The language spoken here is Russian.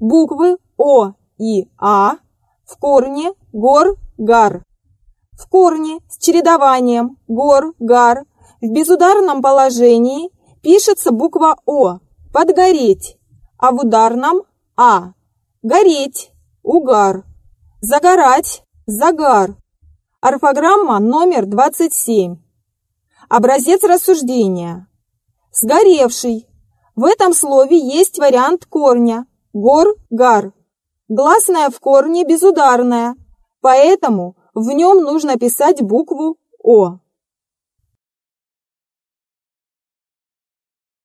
буквы О и А в корне гор-гар. В корне с чередованием гор-гар в безударном положении пишется буква О – подгореть, а в ударном – А – гореть, угар, загорать, загар. Орфограмма номер 27. Образец рассуждения. Сгоревший. В этом слове есть вариант корня гор-гар. Гласная в корне безударная, поэтому в нем нужно писать букву О.